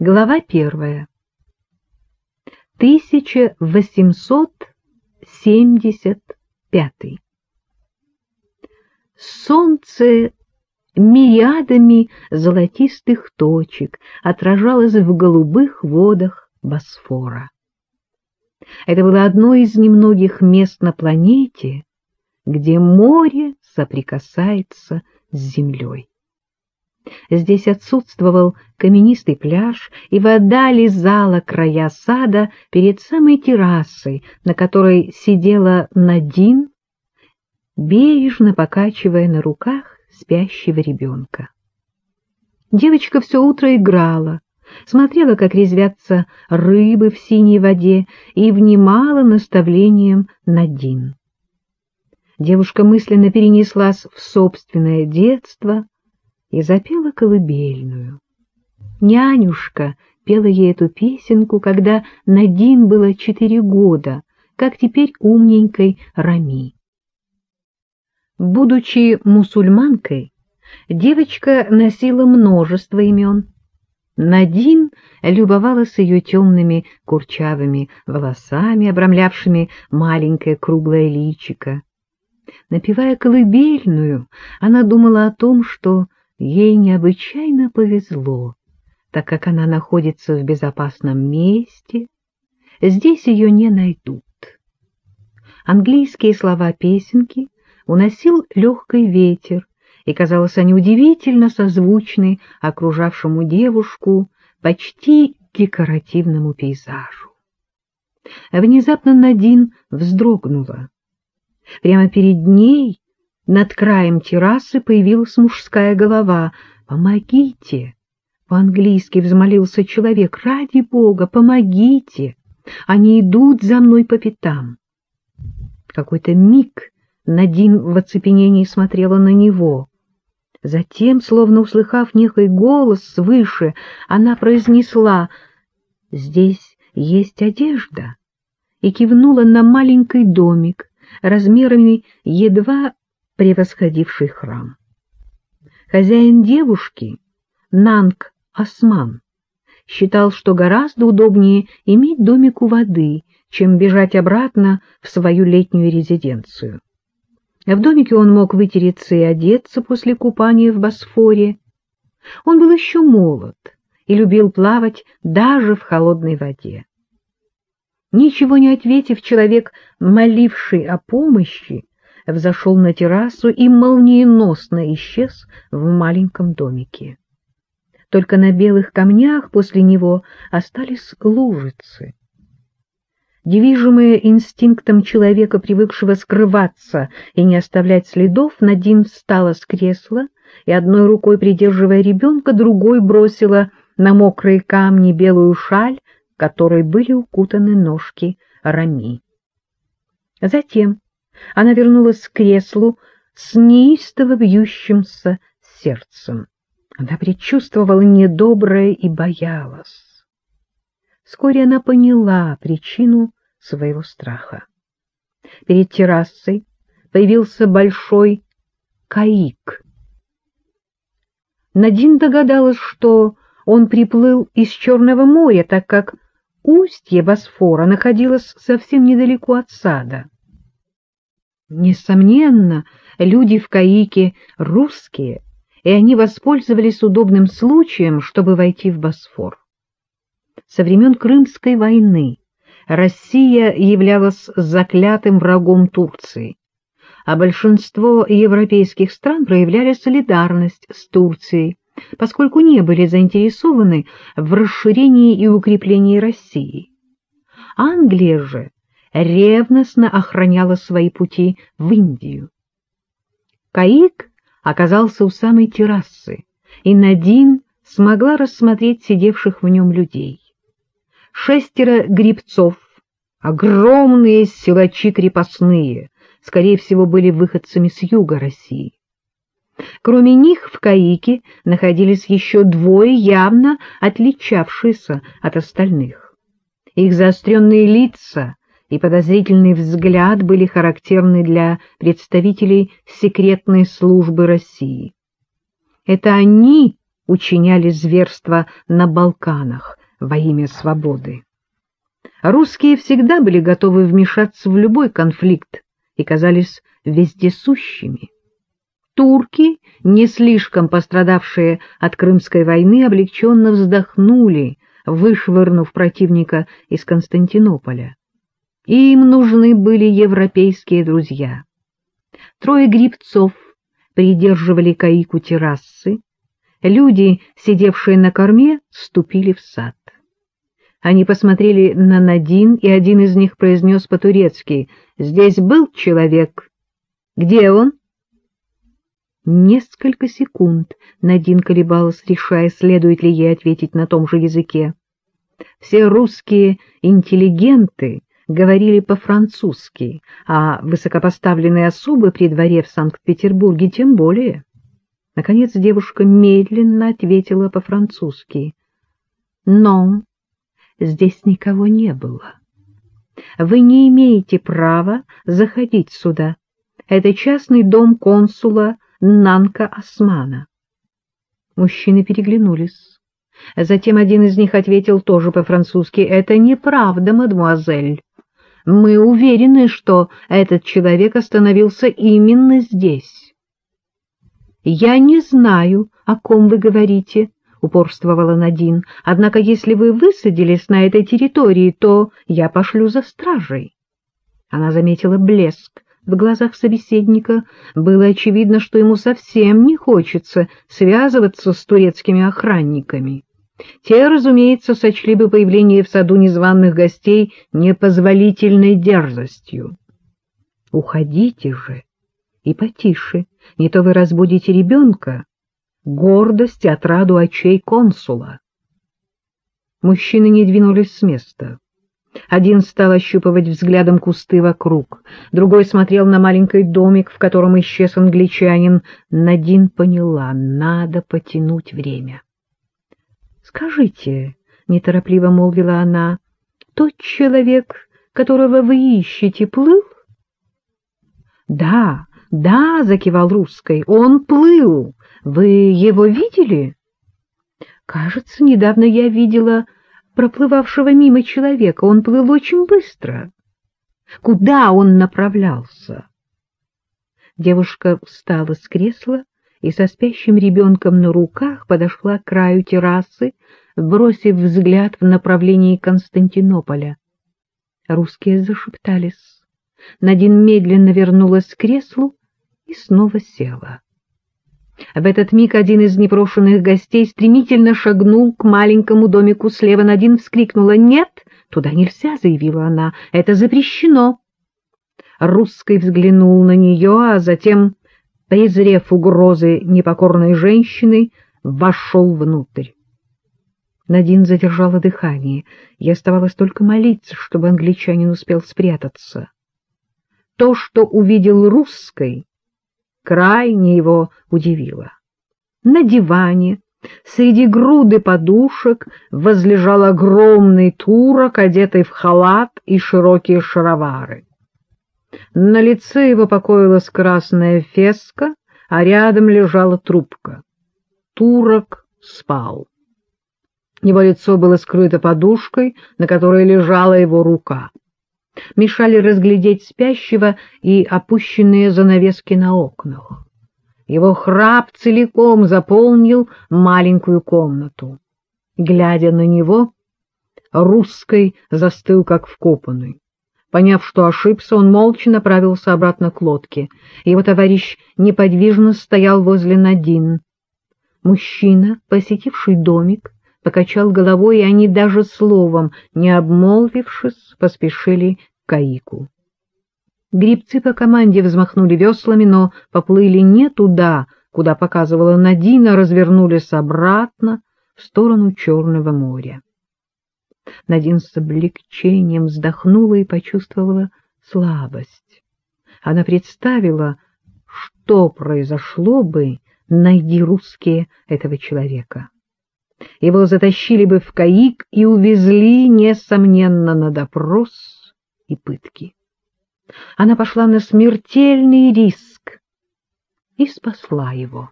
Глава первая. 1875. Солнце мириадами золотистых точек отражалось в голубых водах Босфора. Это было одно из немногих мест на планете, где море соприкасается с землей. Здесь отсутствовал каменистый пляж, и вода лизала края сада перед самой террасой, на которой сидела Надин, бережно покачивая на руках спящего ребенка. Девочка все утро играла, смотрела, как резвятся рыбы в синей воде, и внимала наставлениям Надин. Девушка мысленно перенеслась в собственное детство — и запела колыбельную. Нянюшка пела ей эту песенку, когда Надин было четыре года, как теперь умненькой Рами. Будучи мусульманкой, девочка носила множество имен. Надин любовалась ее темными курчавыми волосами, обрамлявшими маленькое круглое личико. Напевая колыбельную, она думала о том, что Ей необычайно повезло, так как она находится в безопасном месте, здесь ее не найдут. Английские слова песенки уносил легкий ветер, и, казалось, они удивительно созвучны окружавшему девушку почти декоративному пейзажу. Внезапно Надин вздрогнула. Прямо перед ней над краем террасы появилась мужская голова. «Помогите!» — по-английски взмолился человек. «Ради Бога, помогите! Они идут за мной по пятам!» Какой-то миг Надин в оцепенении смотрела на него. Затем, словно услыхав некий голос свыше, она произнесла «Здесь есть одежда» и кивнула на маленький домик размерами едва превосходивший храм. Хозяин девушки, Нанг Осман, считал, что гораздо удобнее иметь домик у воды, чем бежать обратно в свою летнюю резиденцию. В домике он мог вытереться и одеться после купания в Босфоре. Он был еще молод и любил плавать даже в холодной воде. Ничего не ответив, человек, моливший о помощи, взошел на террасу и молниеносно исчез в маленьком домике. Только на белых камнях после него остались лужицы. Движимая инстинктом человека, привыкшего скрываться и не оставлять следов, Надин встала с кресла и, одной рукой придерживая ребенка, другой бросила на мокрые камни белую шаль, которой были укутаны ножки Рами. Затем она вернулась к креслу с неистово бьющимся сердцем. Она предчувствовала недоброе и боялась. Вскоре она поняла причину своего страха. Перед террасой появился большой каик. Надин догадалась, что он приплыл из Черного моря, так как устье Босфора находилось совсем недалеко от сада. Несомненно, люди в Каике русские, и они воспользовались удобным случаем, чтобы войти в Босфор. Со времен Крымской войны Россия являлась заклятым врагом Турции, а большинство европейских стран проявляли солидарность с Турцией, поскольку не были заинтересованы в расширении и укреплении России. Англия же ревностно охраняла свои пути в Индию. Каик оказался у самой террасы, и Надин смогла рассмотреть сидевших в нем людей. Шестеро грибцов, огромные силачи крепостные, скорее всего, были выходцами с юга России. Кроме них в Каике находились еще двое, явно отличавшиеся от остальных. Их заостренные лица и подозрительный взгляд были характерны для представителей секретной службы России. Это они учиняли зверства на Балканах во имя свободы. Русские всегда были готовы вмешаться в любой конфликт и казались вездесущими. Турки, не слишком пострадавшие от Крымской войны, облегченно вздохнули, вышвырнув противника из Константинополя. Им нужны были европейские друзья. Трое грибцов придерживали каику террасы, люди, сидевшие на корме, ступили в сад. Они посмотрели на Надин, и один из них произнес по-турецки «Здесь был человек. Где он?» Несколько секунд Надин колебалась, решая, следует ли ей ответить на том же языке. Все русские интеллигенты говорили по-французски, а высокопоставленные особы при дворе в Санкт-Петербурге тем более. Наконец девушка медленно ответила по-французски. «Но здесь никого не было. Вы не имеете права заходить сюда. Это частный дом консула Нанка Османа». Мужчины переглянулись. Затем один из них ответил тоже по-французски. «Это неправда, мадемуазель. Мы уверены, что этот человек остановился именно здесь». «Я не знаю, о ком вы говорите», — упорствовала Надин. «Однако, если вы высадились на этой территории, то я пошлю за стражей». Она заметила блеск в глазах собеседника. Было очевидно, что ему совсем не хочется связываться с турецкими охранниками. Те, разумеется, сочли бы появление в саду незваных гостей непозволительной дерзостью. «Уходите же!» и потише, не то вы разбудите ребенка, гордость и отраду очей консула. Мужчины не двинулись с места. Один стал ощупывать взглядом кусты вокруг, другой смотрел на маленький домик, в котором исчез англичанин. Надин поняла, надо потянуть время. — Скажите, — неторопливо молвила она, — тот человек, которого вы ищете, плыл? — Да, — Да, — закивал русской, — он плыл. Вы его видели? — Кажется, недавно я видела проплывавшего мимо человека. Он плыл очень быстро. Куда он направлялся? Девушка встала с кресла и со спящим ребенком на руках подошла к краю террасы, бросив взгляд в направлении Константинополя. Русские зашептались. Надин медленно вернулась к креслу и снова села. В этот миг один из непрошенных гостей стремительно шагнул к маленькому домику слева. Надин вскрикнула «Нет, туда нельзя», — заявила она, — «это запрещено». Русский взглянул на нее, а затем, презрев угрозы непокорной женщины, вошел внутрь. Надин задержала дыхание, и оставалось только молиться, чтобы англичанин успел спрятаться. То, что увидел русской, крайне его удивило. На диване среди груды подушек возлежал огромный турок, одетый в халат и широкие шаровары. На лице его покоилась красная феска, а рядом лежала трубка. Турок спал. Его лицо было скрыто подушкой, на которой лежала его рука мешали разглядеть спящего и опущенные занавески на окнах. Его храп целиком заполнил маленькую комнату. Глядя на него, русской застыл как вкопанный. Поняв, что ошибся, он молча направился обратно к лодке. Его товарищ неподвижно стоял возле Надин. Мужчина, посетивший домик, покачал головой, и они даже словом, не обмолвившись, поспешили к Каику. Грибцы по команде взмахнули веслами, но поплыли не туда, куда показывала Надина, развернулись обратно в сторону Черного моря. Надин с облегчением вздохнула и почувствовала слабость. Она представила, что произошло бы, найди русские этого человека. Его затащили бы в каик и увезли, несомненно, на допрос и пытки. Она пошла на смертельный риск и спасла его.